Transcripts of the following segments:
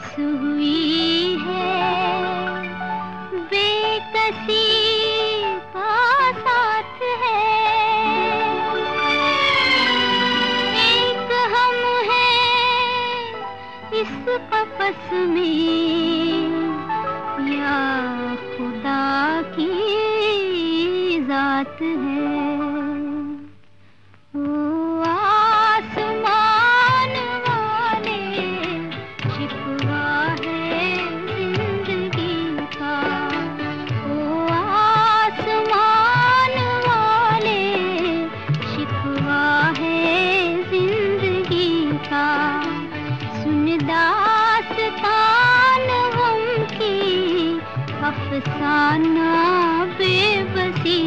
بس ہوئی ہے۔ بے کسی کا ساتھ ہے۔ ایک ہم ہیں اس قفس میں۔ یا خدا کی ذات ہے۔ داستان غم کی افسانہ بے بسی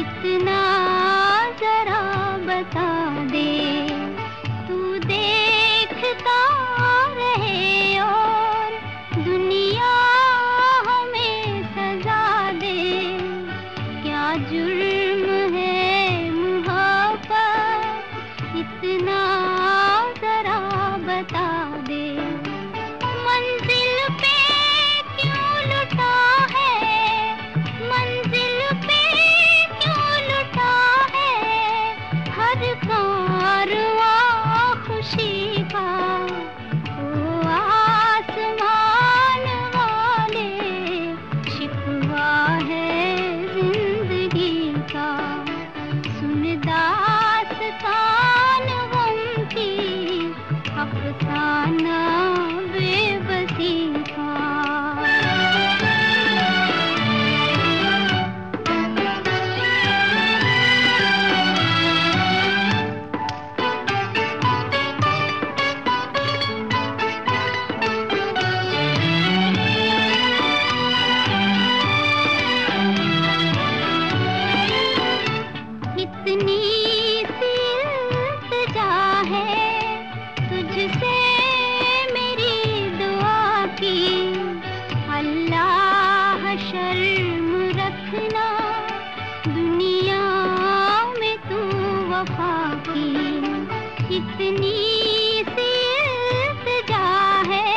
اتنا ذرا بتا دے۔ تو دیکھتا رہے اور دنیا ہمیں سزا دے۔ کیا جرم ہے محبت اتنا وفا کی اتنی سی التجا ہے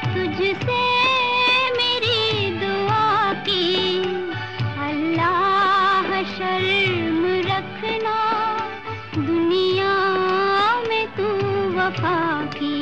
تجھ سے میری دعا کی۔ اللہ شرم رکھنا دنیا میں تو وفا کی